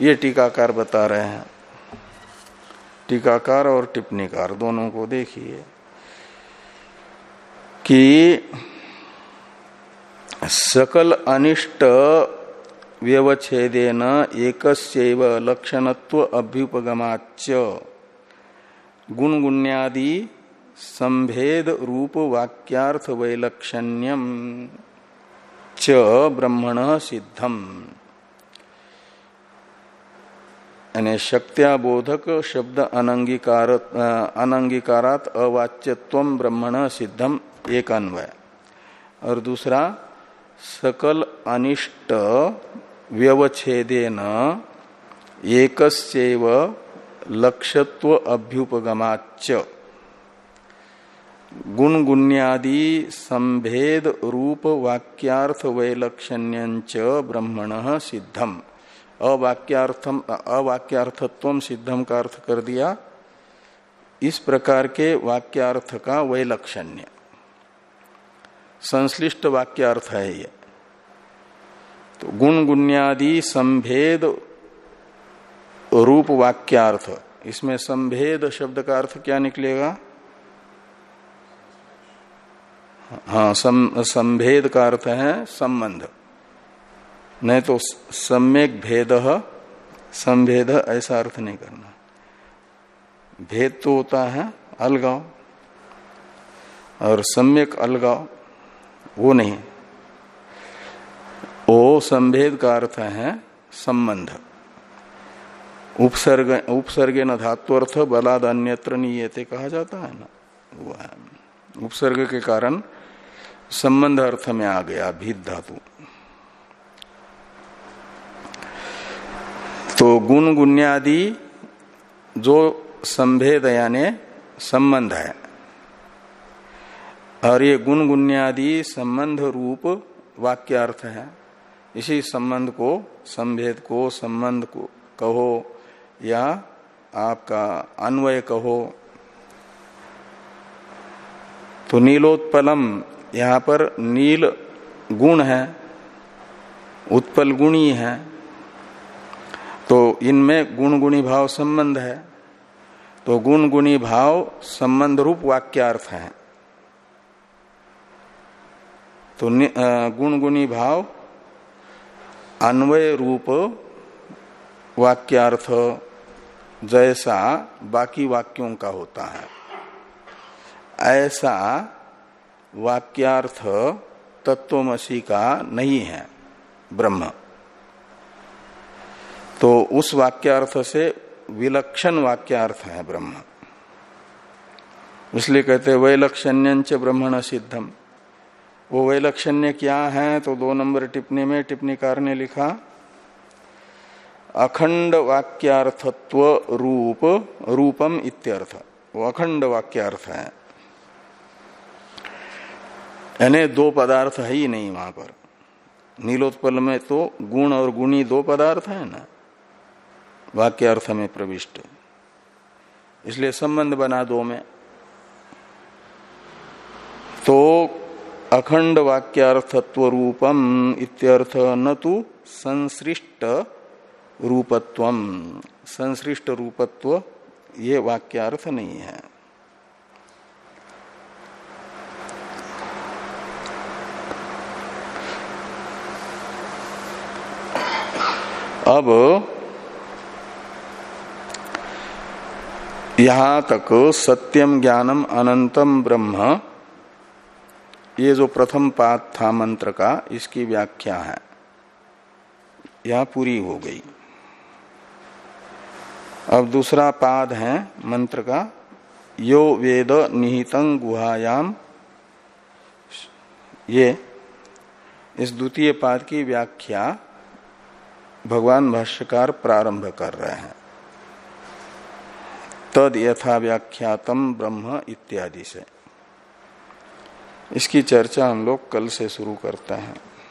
ये टीकाकार बता रहे हैं। टीकाकार और टिप्पणीकार दोनों को देखिए कि सकल अनिष्ट व्यवच्छेदेन एक लक्षणत्व अभ्युपगमाच गुणगुण्यादि संभेद रूप वाक्यार्थ वैलक्षण्यम च ब्रह्मण सिद्धम। यानी शक्त्याबोधक शब्द अनंगीकार अनंगीकारात अवाच्यत्व ब्रह्मण सिद्धम एक अन्वय और दूसरा, सकल अनिष्ट व्यवच्छेदेन एक लक्ष्यत्व अभ्युपगमाच गुण गुण्यादि संभेद रूप वाक्यार्थ वैलक्षण्य ब्रह्मण सिद्धम। अवाक्यार्थम, अवाक्यार्थत्व सिद्धम का अर्थ कर दिया? इस प्रकार के वाक्यार्थ का वैलक्षण्य। संश्लिष्ट वाक्यार्थ है ये। तो गुण गुण्यादि संभेद रूप वाक्यार्थ। इसमें संभेद शब्द का अर्थ क्या निकलेगा? हाँ सम, संभेद का अर्थ है संबंध। नहीं तो सम्यक भेद संभेद ऐसा अर्थ नहीं करना। भेद तो होता है अलगाव। और सम्यक अलगाव वो नहीं। वो संभेद का अर्थ है संबंध। उपसर्ग, उपसर्गे न धात्वर्थ बलाद अन्यत्र नीयते कहा जाता है ना? वो है। उपसर्ग के कारण संबंध अर्थ में आ गया, भीत धातु। तो गुण गुण्यादि जो संभेद यानी संबंध है, और ये गुण गुण्यादि संबंध रूप वाक्यार्थ है, इसी संबंध को, संभेद को, संबंध को कहो या आपका अन्वय कहो। तो नीलोत्पलम, यहाँ पर नील गुण है, उत्पल गुणी है। तो इनमें गुण गुणी भाव संबंध है। तो गुण गुणी भाव संबंध रूप वाक्यार्थ है। तो गुण गुणी भाव अन्वय रूप वाक्यार्थ जैसा बाकी वाक्यों का होता है। ऐसा वाक्यार्थ तत्वमसी का नहीं है, ब्रह्म। तो उस वाक्यार्थ से विलक्षण वाक्यार्थ है ब्रह्म। इसलिए कहते हैं, वैलक्षण्यंच ब्रह्मण सिद्धम। वो वैलक्षण्य क्या है तो दो नंबर टिप्पणी में टिप्पणीकार ने लिखा अखंड वाक्यार्थत्व रूप रूपम इत्यर्थ। वो अखंड वाक्यार्थ है। यानी दो पदार्थ है ही नहीं वहाँ पर। नीलोत्पल में तो गुण और गुणी दो पदार्थ है ना। वाक्यार्थ में प्रविष्ट। इसलिए संबंध बना दो में। तो अखंड वाक्यार्थत्व रूपम इत्यर्थ न तो संसृष्ट रूपत्व संसृष्ट रूपत्व, ये वाक्यार्थ नहीं है। अब, यहाँ तक सत्यम ज्ञानम अनंतम ब्रह्म, ये जो प्रथम पाद था मंत्र का, इसकी व्याख्या है। यह पूरी हो गई। अब दूसरा पाद है मंत्र का, यो वेद निहितं गुहायाम। ये इस द्वितीय पाद की व्याख्या भगवान भाष्यकार प्रारंभ कर रहे हैं। तद यथा व्याख्यातम ब्रह्म इत्यादि से। इसकी चर्चा हम लोग कल से शुरू करते हैं।